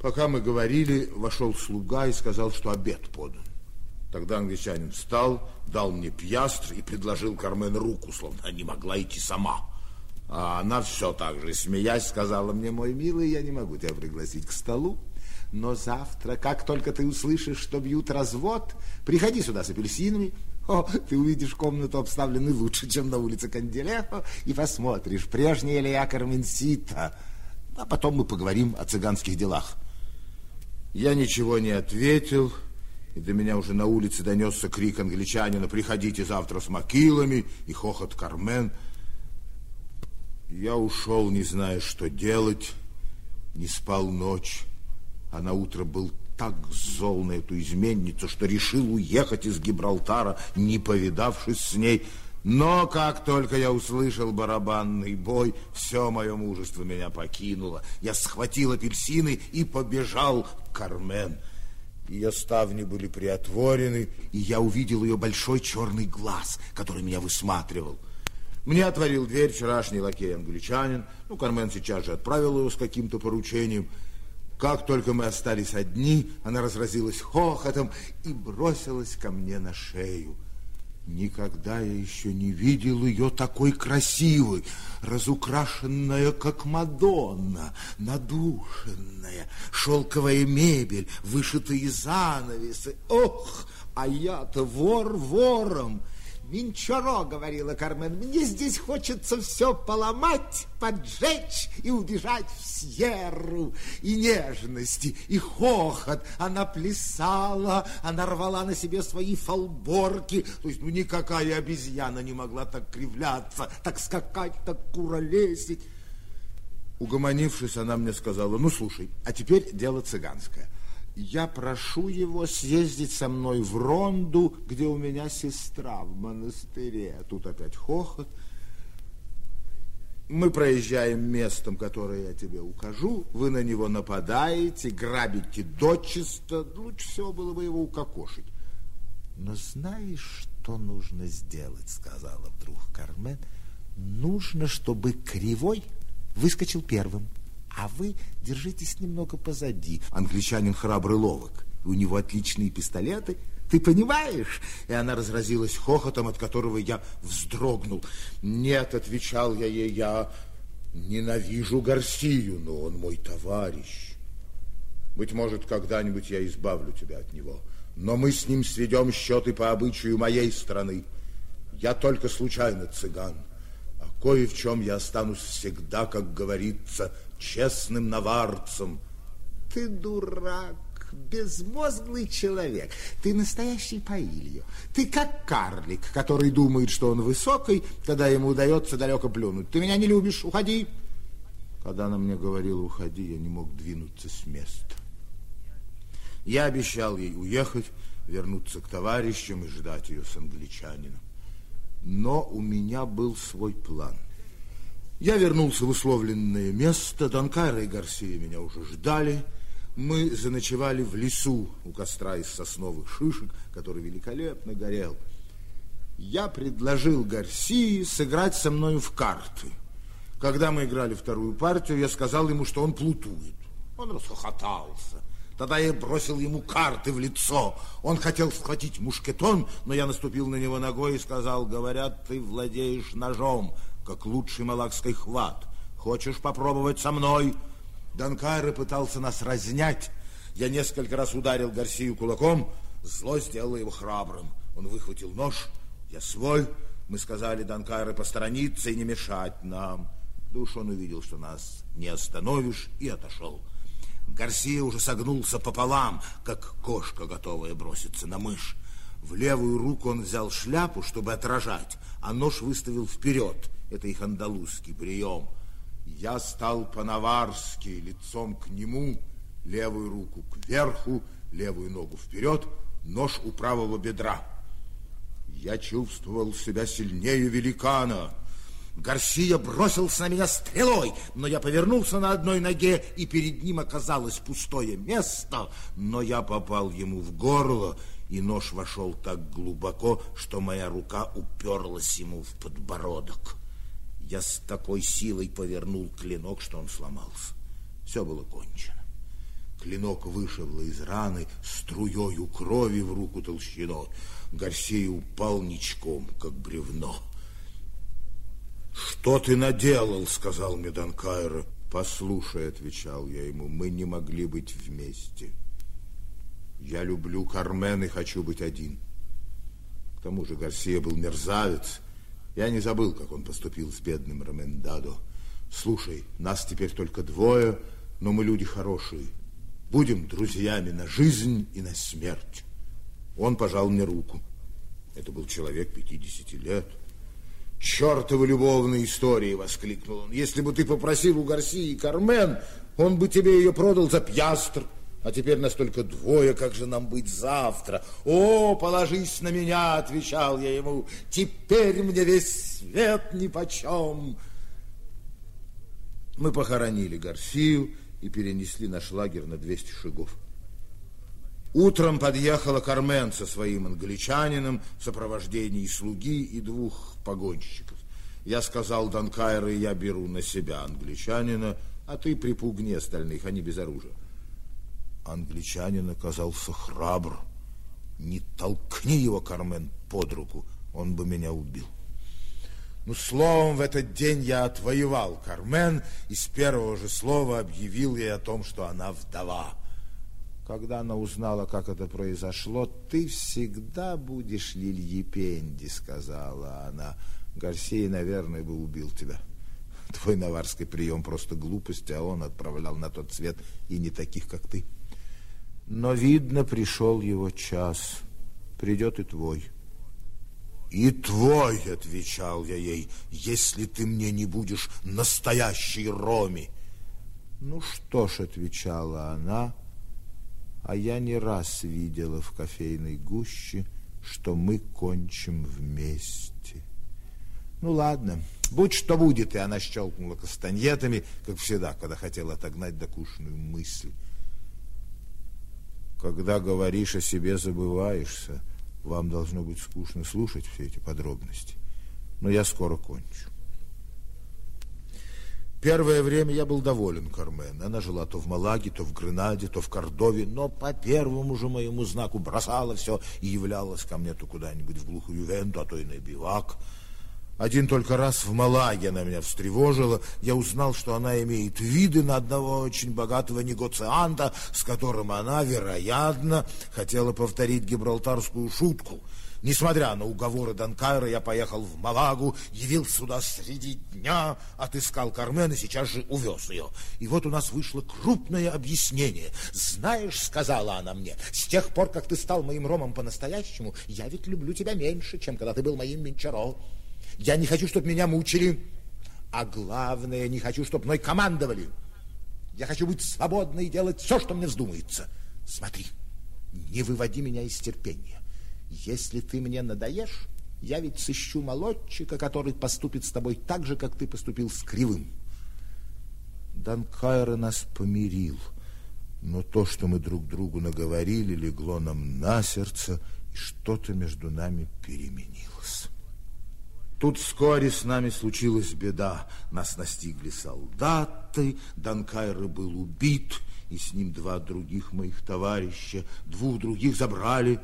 Пока мы говорили, вошел слуга и сказал, что обед подан. Тогда англичанин встал, дал мне пьястр и предложил Кармен руку, словно не могла идти сама. А она все так же, смеясь, сказала мне, мой милый, я не могу тебя пригласить к столу, но завтра, как только ты услышишь, что бьют развод, приходи сюда с апельсинами, о, ты увидишь комнату, обставленную лучше, чем на улице Канделехо, и посмотришь, прежняя ли я Карменсита. А потом мы поговорим о цыганских делах. Я ничего не ответил, и до меня уже на улице донесся крик англичанина «Приходите завтра с макилами!» и хохот Кармен. Я ушел, не зная, что делать, не спал ночь, а на утро был так зол на эту изменницу, что решил уехать из Гибралтара, не повидавшись с ней. Но как только я услышал барабанный бой, все мое мужество меня покинуло. Я схватил апельсины и побежал к Кармен. Ее ставни были приотворены, и я увидел ее большой черный глаз, который меня высматривал. Мне отворил дверь вчерашний лакей-англичанин. Ну, Кармен сейчас же отправил его с каким-то поручением – как только мы остались одни, она разразилась хохотом и бросилась ко мне на шею. Никогда я еще не видел ее такой красивой, разукрашенная, как Мадонна, надушенная, шелковая мебель, вышитые занавесы. Ох, а я-то вор вором. Минчаро, говорила Кармен, мне здесь хочется все поломать, поджечь и убежать в Сьерру. И нежности, и хохот. Она плясала, она рвала на себе свои фалборки. То есть, ну, никакая обезьяна не могла так кривляться, так скакать, так куролесить. Угомонившись, она мне сказала, ну, слушай, а теперь дело цыганское – я прошу его съездить со мной в Ронду, где у меня сестра в монастыре. Тут опять хохот. Мы проезжаем местом, которое я тебе укажу. Вы на него нападаете, грабите дочисто. Лучше всего было бы его укокошить. Но знаешь, что нужно сделать, сказала вдруг Кармен. Нужно, чтобы Кривой выскочил первым а вы держитесь немного позади. Англичанин храбрый ловок, у него отличные пистолеты. Ты понимаешь? И она разразилась хохотом, от которого я вздрогнул. Нет, отвечал я ей, я ненавижу Гарсию, но он мой товарищ. Быть может, когда-нибудь я избавлю тебя от него. Но мы с ним сведем счеты по обычаю моей страны. Я только случайно цыган. А кое в чем я останусь всегда, как говорится, честным наварцем. Ты дурак, безмозглый человек. Ты настоящий Паильо. Ты как карлик, который думает, что он высокий, когда ему удается далеко плюнуть. Ты меня не любишь, уходи. Когда она мне говорила, уходи, я не мог двинуться с места. Я обещал ей уехать, вернуться к товарищам и ждать ее с англичанином. Но у меня был свой план – я вернулся в условленное место. Донкайра и Гарсия меня уже ждали. Мы заночевали в лесу у костра из сосновых шишек, который великолепно горел. Я предложил Гарсии сыграть со мною в карты. Когда мы играли вторую партию, я сказал ему, что он плутует. Он расхохотался. Тогда я бросил ему карты в лицо. Он хотел схватить мушкетон, но я наступил на него ногой и сказал, говорят, ты владеешь ножом как лучший малакский хват. Хочешь попробовать со мной? Данкайра пытался нас разнять. Я несколько раз ударил Гарсию кулаком. Зло сделало его храбрым. Он выхватил нож. Я свой. Мы сказали Данкайре посторониться и не мешать нам. Да он увидел, что нас не остановишь, и отошел. Гарсия уже согнулся пополам, как кошка, готовая броситься на мышь. В левую руку он взял шляпу, чтобы отражать, а нож выставил вперед. Это их андалузский прием. Я стал по-наварски лицом к нему, левую руку кверху, левую ногу вперед, нож у правого бедра. Я чувствовал себя сильнее великана. Гарсия бросился на меня стрелой, но я повернулся на одной ноге, и перед ним оказалось пустое место, но я попал ему в горло, и нож вошел так глубоко, что моя рука уперлась ему в подбородок. Я с такой силой повернул клинок, что он сломался. Все было кончено. Клинок вышел из раны струёю крови в руку толщиной. Гарсия упал ничком, как бревно. «Что ты наделал?» — сказал мне Данкайра. «Послушай», — отвечал я ему, — «мы не могли быть вместе. Я люблю Кармен и хочу быть один». К тому же Гарсия был мерзавец. Я не забыл, как он поступил с бедным Ромендадо. Слушай, нас теперь только двое, но мы люди хорошие. Будем друзьями на жизнь и на смерть. Он пожал мне руку. Это был человек 50 лет. «Чертовы любовные истории!» — воскликнул он. «Если бы ты попросил у Гарсии Кармен, он бы тебе ее продал за пьястр. А теперь нас только двое, как же нам быть завтра? О, положись на меня!» — отвечал я ему. «Теперь мне весь свет нипочем!» Мы похоронили Гарсию и перенесли наш лагерь на 200 шагов. Утром подъехала Кармен со своим англичанином в сопровождении слуги и двух погонщиков. Я сказал Данкайру, я беру на себя англичанина, а ты припугни остальных, они без оружия. Англичанин оказался храбр. Не толкни его, Кармен, под руку, он бы меня убил. Ну, словом, в этот день я отвоевал Кармен и с первого же слова объявил ей о том, что она вдова. Когда она узнала, как это произошло, ты всегда будешь Лильи Пенди, сказала она. Гарсия, наверное, бы убил тебя. Твой наварский прием просто глупость, а он отправлял на тот свет и не таких, как ты. Но, видно, пришел его час. Придет и твой. «И твой», — отвечал я ей, — «если ты мне не будешь настоящей Роми». «Ну что ж», — отвечала она, а я не раз видела в кофейной гуще, что мы кончим вместе. Ну ладно, будь что будет, и она щелкнула кастаньетами, как всегда, когда хотела отогнать докушенную мысль. Когда говоришь о себе, забываешься. Вам должно быть скучно слушать все эти подробности. Но я скоро кончу. Первое время я был доволен Кармен. Она жила то в Малаге, то в Гренаде, то в Кордове, но по первому же моему знаку бросала все и являлась ко мне то куда-нибудь в глухую венту, а то и на бивак. Один только раз в Малаге она меня встревожила. Я узнал, что она имеет виды на одного очень богатого негоцианта, с которым она, вероятно, хотела повторить гибралтарскую шутку – Несмотря на уговоры Данкайра, я поехал в Малагу, явился сюда среди дня, отыскал Кармен и сейчас же увез ее. И вот у нас вышло крупное объяснение. «Знаешь, — сказала она мне, — с тех пор, как ты стал моим ромом по-настоящему, я ведь люблю тебя меньше, чем когда ты был моим Менчаро. Я не хочу, чтобы меня мучили, а главное, не хочу, чтобы мной командовали. Я хочу быть свободной и делать все, что мне вздумается. Смотри, не выводи меня из терпения. Если ты мне надоешь, я ведь сыщу молодчика, который поступит с тобой так же, как ты поступил с Кривым. Данкайра нас помирил, но то, что мы друг другу наговорили, легло нам на сердце, и что-то между нами переменилось. Тут вскоре с нами случилась беда. Нас настигли солдаты, Данкайра был убит, и с ним два других моих товарища. Двух других забрали,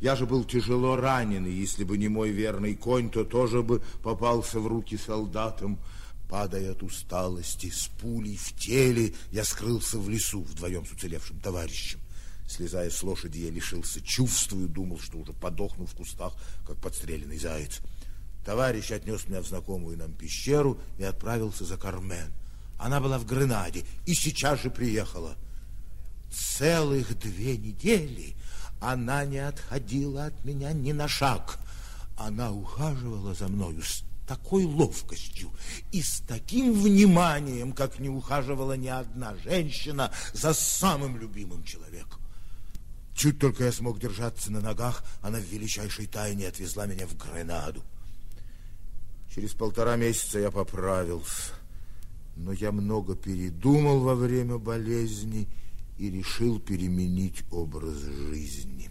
я же был тяжело ранен, и если бы не мой верный конь, то тоже бы попался в руки солдатам. Падая от усталости, с пулей в теле, я скрылся в лесу вдвоем с уцелевшим товарищем. Слезая с лошади, я лишился чувств и думал, что уже подохну в кустах, как подстреленный заяц. Товарищ отнес меня в знакомую нам пещеру и отправился за Кармен. Она была в Гренаде и сейчас же приехала. Целых две недели она не отходила от меня ни на шаг. Она ухаживала за мною с такой ловкостью и с таким вниманием, как не ухаживала ни одна женщина за самым любимым человеком. Чуть только я смог держаться на ногах, она в величайшей тайне отвезла меня в Гренаду. Через полтора месяца я поправился, но я много передумал во время болезни и решил переменить образ жизни.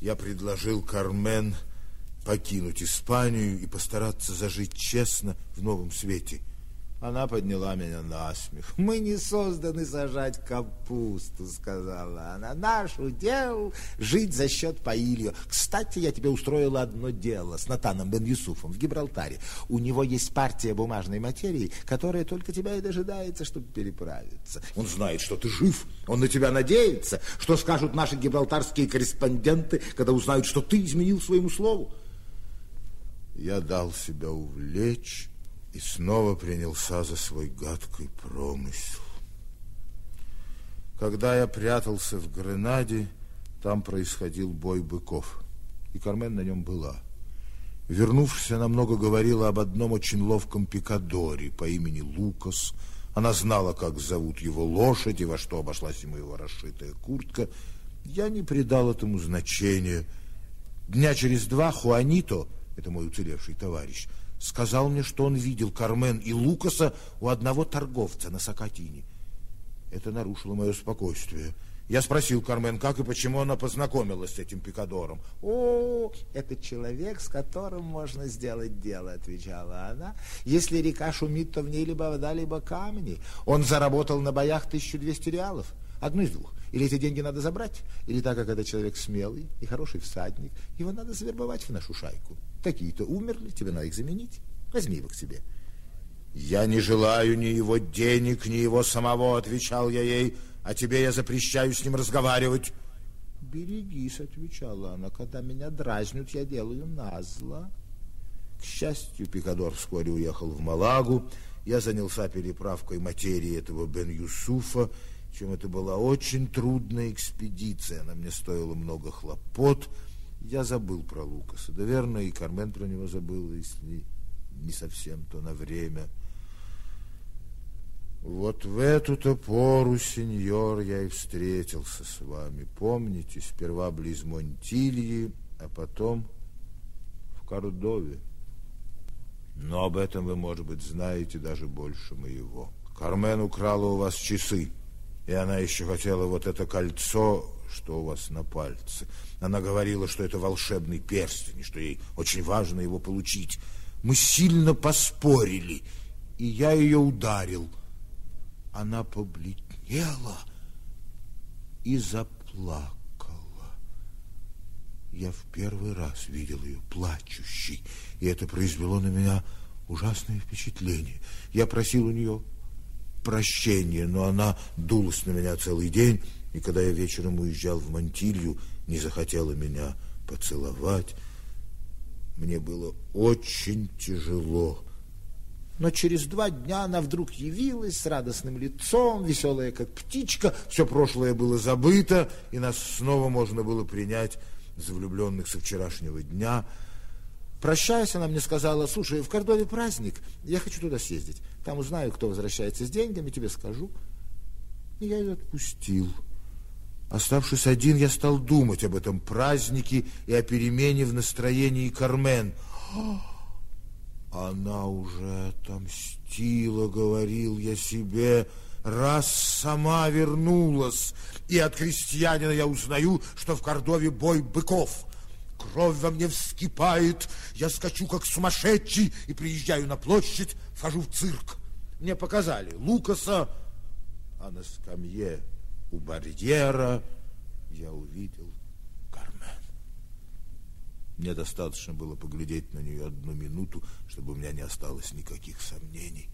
Я предложил Кармен покинуть Испанию и постараться зажить честно в новом свете. Она подняла меня на смех. «Мы не созданы сажать капусту», — сказала она. «Наш удел — жить за счет Паилью. Кстати, я тебе устроила одно дело с Натаном бен Юсуфом в Гибралтаре. У него есть партия бумажной материи, которая только тебя и дожидается, чтобы переправиться. Он знает, что ты жив, он на тебя надеется. Что скажут наши гибралтарские корреспонденты, когда узнают, что ты изменил своему слову?» Я дал себя увлечь и снова принялся за свой гадкий промысел. Когда я прятался в Гренаде, там происходил бой быков, и Кармен на нем была. Вернувшись, она много говорила об одном очень ловком пикадоре по имени Лукас. Она знала, как зовут его лошадь и во что обошлась ему его расшитая куртка. Я не придал этому значения. Дня через два Хуанито, это мой уцелевший товарищ, сказал мне, что он видел Кармен и Лукаса у одного торговца на Сакатине. Это нарушило мое спокойствие. Я спросил Кармен, как и почему она познакомилась с этим пикадором. «О, это человек, с которым можно сделать дело», — отвечала она. «Если река шумит, то в ней либо вода, либо камни. Он заработал на боях 1200 реалов. Одну из двух. Или эти деньги надо забрать, или так как это человек смелый и хороший всадник, его надо завербовать в нашу шайку. Такие-то умерли, тебе надо их заменить. Возьми его к себе. Я не желаю ни его денег, ни его самого, отвечал я ей, а тебе я запрещаю с ним разговаривать. Берегись, отвечала она, когда меня дразнят, я делаю назло. К счастью, Пикадор вскоре уехал в Малагу. Я занялся переправкой материи этого Бен-Юсуфа, чем это была очень трудная экспедиция. Она мне стоила много хлопот. Я забыл про Лукаса. Да верно, и Кармен про него забыл, если не совсем, то на время. Вот в эту-то пору, сеньор, я и встретился с вами. Помните, сперва близ Монтильи, а потом в Кордове. Но об этом вы, может быть, знаете даже больше моего. Кармен украла у вас часы, и она еще хотела вот это кольцо, что у вас на пальце. Она говорила, что это волшебный перстень, и что ей очень важно его получить. Мы сильно поспорили, и я ее ударил. Она побледнела и заплакала. Я в первый раз видел ее плачущей, и это произвело на меня ужасное впечатление. Я просил у нее прощения, но она дулась на меня целый день, и когда я вечером уезжал в Мантилью, не захотела меня поцеловать. Мне было очень тяжело. Но через два дня она вдруг явилась с радостным лицом, веселая как птичка. Все прошлое было забыто, и нас снова можно было принять за влюбленных со вчерашнего дня. Прощаясь, она мне сказала, слушай, в Кордове праздник, я хочу туда съездить. Там узнаю, кто возвращается с деньгами, тебе скажу. И я ее отпустил. Оставшись один, я стал думать об этом празднике и о перемене в настроении Кармен. Она уже отомстила, говорил я себе, раз сама вернулась. И от крестьянина я узнаю, что в Кордове бой быков. Кровь во мне вскипает, я скачу как сумасшедший и приезжаю на площадь, вхожу в цирк. Мне показали Лукаса, а на скамье у барьера я увидел Кармен. Мне достаточно было поглядеть на нее одну минуту, чтобы у меня не осталось никаких сомнений.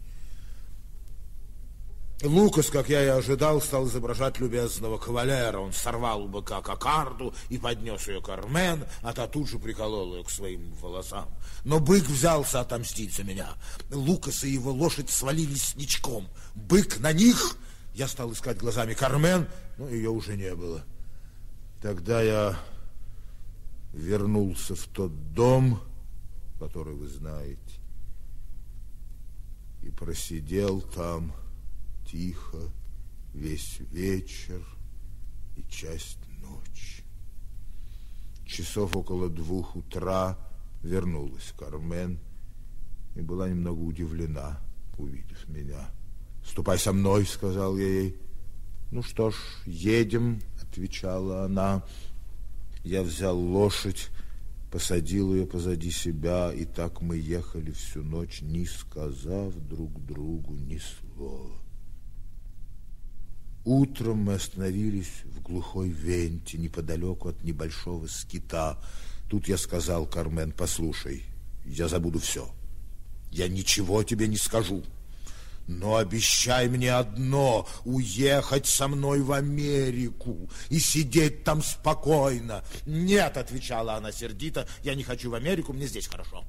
Лукас, как я и ожидал, стал изображать любезного кавалера. Он сорвал у быка кокарду и поднес ее Кармен, а та тут же приколола ее к своим волосам. Но бык взялся отомстить за меня. Лукас и его лошадь свалились ничком. Бык на них я стал искать глазами Кармен, но ее уже не было. Тогда я вернулся в тот дом, который вы знаете, и просидел там тихо весь вечер и часть ночи. Часов около двух утра вернулась Кармен и была немного удивлена, увидев меня. «Ступай со мной», — сказал я ей. «Ну что ж, едем», — отвечала она. Я взял лошадь посадил ее позади себя, и так мы ехали всю ночь, не сказав друг другу ни слова. Утром мы остановились в глухой венте, неподалеку от небольшого скита. Тут я сказал Кармен, послушай, я забуду все. Я ничего тебе не скажу. Но обещай мне одно — уехать со мной в Америку и сидеть там спокойно. Нет, отвечала она сердито, я не хочу в Америку, мне здесь хорошо.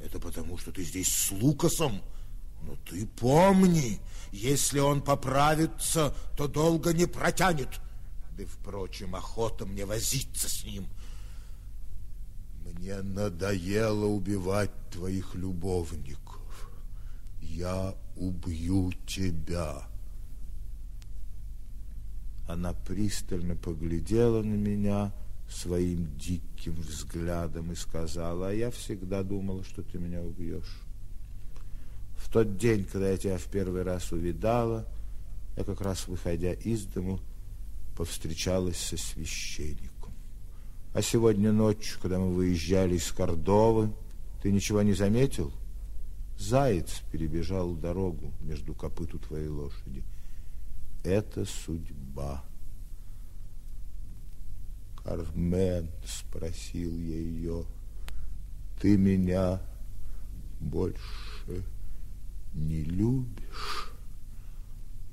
Это потому, что ты здесь с Лукасом. Но ты помни, если он поправится, то долго не протянет. Да, впрочем, охота мне возиться с ним. Мне надоело убивать твоих любовников я убью тебя. Она пристально поглядела на меня своим диким взглядом и сказала, а я всегда думала, что ты меня убьешь. В тот день, когда я тебя в первый раз увидала, я как раз, выходя из дому, повстречалась со священником. А сегодня ночью, когда мы выезжали из Кордовы, ты ничего не заметил? — Заяц перебежал дорогу между копыту твоей лошади. Это судьба. Кармен, спросил я ее, ты меня больше не любишь?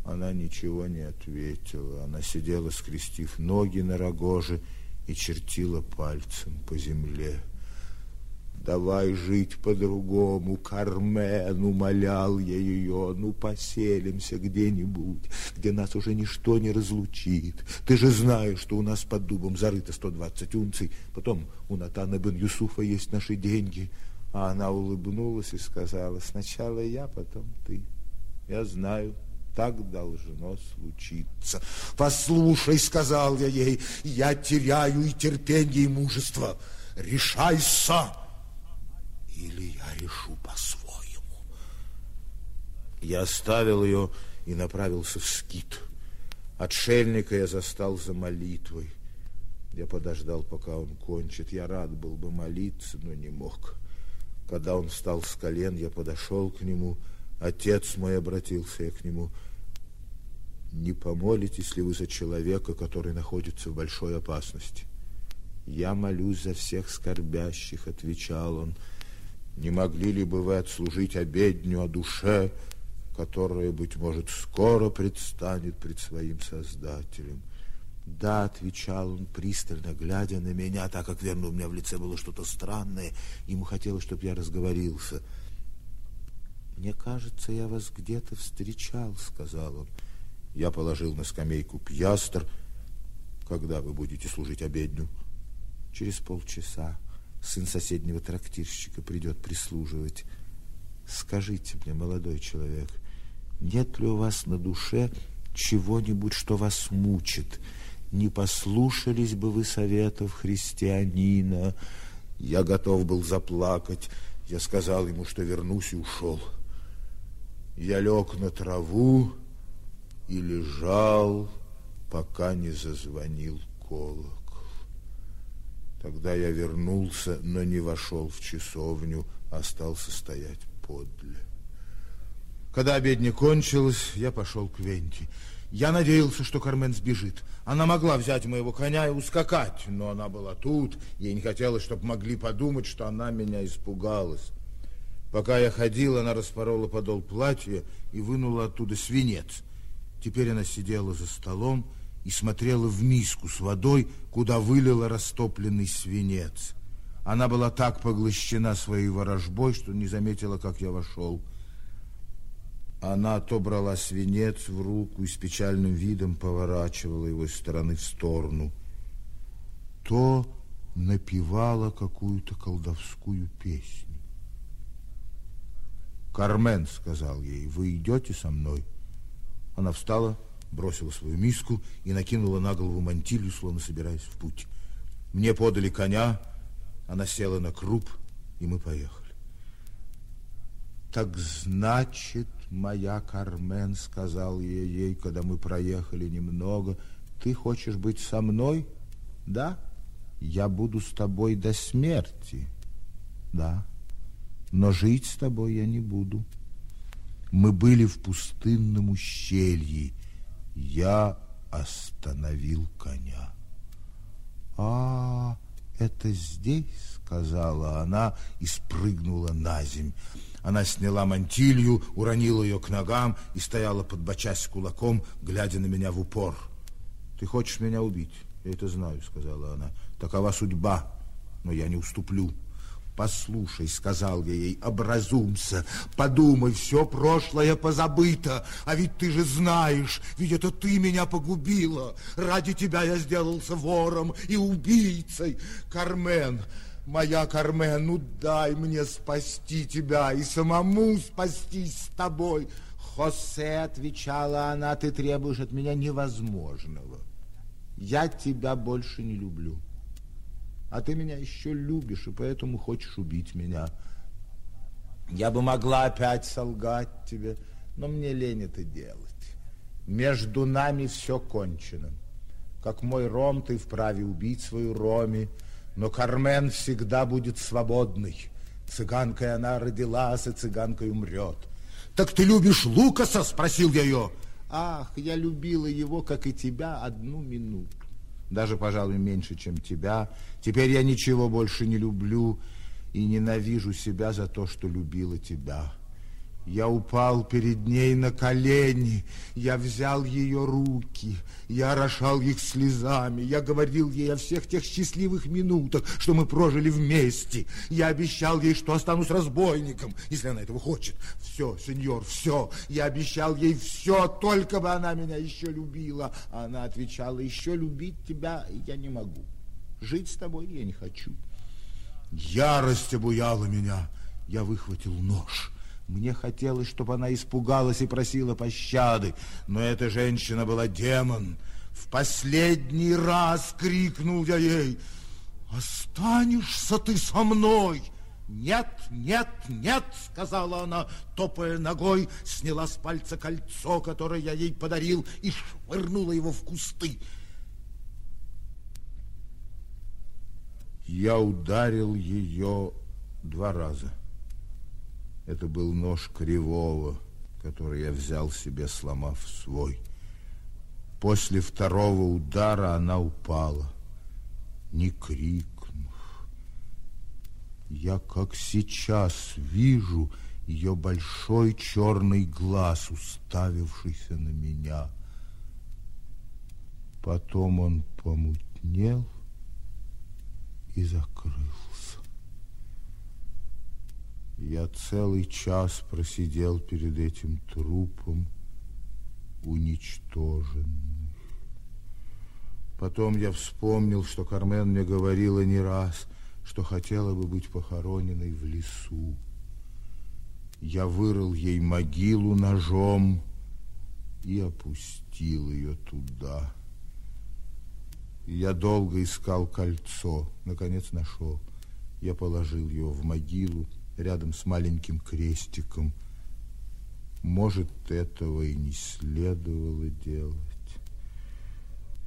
Она ничего не ответила. Она сидела, скрестив ноги на рогоже и чертила пальцем по земле. Давай жить по-другому, Кармен, умолял я ее, ну поселимся где-нибудь, где нас уже ничто не разлучит. Ты же знаешь, что у нас под дубом зарыто 120 унций, потом у Натана бен Юсуфа есть наши деньги. А она улыбнулась и сказала, сначала я, потом ты. Я знаю, так должно случиться. Послушай, сказал я ей, я теряю и терпение, и мужество. Решайся! Или я решу по-своему. Я оставил ее и направился в скит. Отшельника я застал за молитвой. Я подождал, пока он кончит. Я рад был бы молиться, но не мог. Когда он встал с колен, я подошел к нему. Отец мой обратился я к нему. Не помолитесь ли вы за человека, который находится в большой опасности? Я молюсь за всех скорбящих, отвечал он. Не могли ли бы вы отслужить обедню о душе, которая, быть может, скоро предстанет пред своим Создателем? Да, отвечал он, пристально глядя на меня, так как, верно, у меня в лице было что-то странное. Ему хотелось, чтобы я разговорился. «Мне кажется, я вас где-то встречал», — сказал он. Я положил на скамейку пьястр. «Когда вы будете служить обедню?» «Через полчаса» сын соседнего трактирщика придет прислуживать. Скажите мне, молодой человек, нет ли у вас на душе чего-нибудь, что вас мучит? Не послушались бы вы советов христианина? Я готов был заплакать. Я сказал ему, что вернусь и ушел. Я лег на траву и лежал, пока не зазвонил колокол. Тогда я вернулся, но не вошел в часовню, а остался стоять подле. Когда обедня кончилась, я пошел к Венти. Я надеялся, что Кармен сбежит. Она могла взять моего коня и ускакать, но она была тут. Ей не хотелось, чтобы могли подумать, что она меня испугалась. Пока я ходил, она распорола подол платья и вынула оттуда свинец. Теперь она сидела за столом и смотрела в миску с водой, куда вылила растопленный свинец. Она была так поглощена своей ворожбой, что не заметила, как я вошел. Она то брала свинец в руку и с печальным видом поворачивала его из стороны в сторону, то напевала какую-то колдовскую песню. «Кармен», — сказал ей, — «вы идете со мной?» Она встала, бросила свою миску и накинула на голову мантилью, словно собираясь в путь. Мне подали коня, она села на круп, и мы поехали. Так значит, моя Кармен, сказал я ей, когда мы проехали немного, ты хочешь быть со мной? Да? Я буду с тобой до смерти, да, но жить с тобой я не буду. Мы были в пустынном ущелье. Я остановил коня. А, это здесь, сказала она и спрыгнула на земь. Она сняла мантилью, уронила ее к ногам и стояла, подбочась кулаком, глядя на меня в упор. Ты хочешь меня убить? Я это знаю, сказала она. Такова судьба, но я не уступлю. Послушай, сказал я ей, образумся, подумай, все прошлое позабыто, а ведь ты же знаешь, ведь это ты меня погубила. Ради тебя я сделался вором и убийцей. Кармен, моя Кармен, ну дай мне спасти тебя и самому спастись с тобой. Хосе, отвечала она, ты требуешь от меня невозможного. Я тебя больше не люблю а ты меня еще любишь, и поэтому хочешь убить меня. Я бы могла опять солгать тебе, но мне лень это делать. Между нами все кончено. Как мой Ром, ты вправе убить свою Роми, но Кармен всегда будет свободной. Цыганкой она родилась, и цыганкой умрет. Так ты любишь Лукаса? Спросил я ее. Ах, я любила его, как и тебя, одну минуту даже, пожалуй, меньше, чем тебя. Теперь я ничего больше не люблю и ненавижу себя за то, что любила тебя. Я упал перед ней на колени, я взял ее руки, я орошал их слезами, я говорил ей о всех тех счастливых минутах, что мы прожили вместе. Я обещал ей, что останусь разбойником, если она этого хочет. Все, сеньор, все. Я обещал ей все, только бы она меня еще любила. А она отвечала, еще любить тебя я не могу. Жить с тобой я не хочу. Ярость обуяла меня. Я выхватил нож. Мне хотелось, чтобы она испугалась и просила пощады, но эта женщина была демон. В последний раз крикнул я ей, «Останешься ты со мной!» «Нет, нет, нет!» — сказала она, топая ногой, сняла с пальца кольцо, которое я ей подарил, и швырнула его в кусты. Я ударил ее два раза. Это был нож Кривого, который я взял себе, сломав свой. После второго удара она упала, не крикнув. Я, как сейчас, вижу ее большой черный глаз, уставившийся на меня. Потом он помутнел и закрылся. Я целый час просидел перед этим трупом, уничтоженный. Потом я вспомнил, что Кармен мне говорила не раз, что хотела бы быть похороненной в лесу. Я вырыл ей могилу ножом и опустил ее туда. Я долго искал кольцо, наконец нашел. Я положил его в могилу рядом с маленьким крестиком. Может, этого и не следовало делать.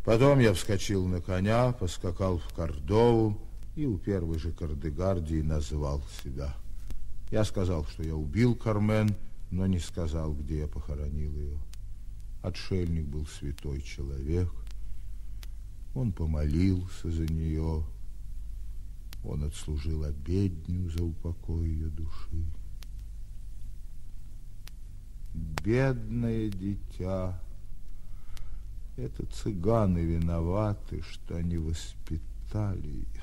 Потом я вскочил на коня, поскакал в Кордову и у первой же Кардегардии назвал себя. Я сказал, что я убил Кармен, но не сказал, где я похоронил ее. Отшельник был святой человек. Он помолился за нее, он отслужил обедню за упокой ее души. Бедное дитя, это цыганы виноваты, что они воспитали ее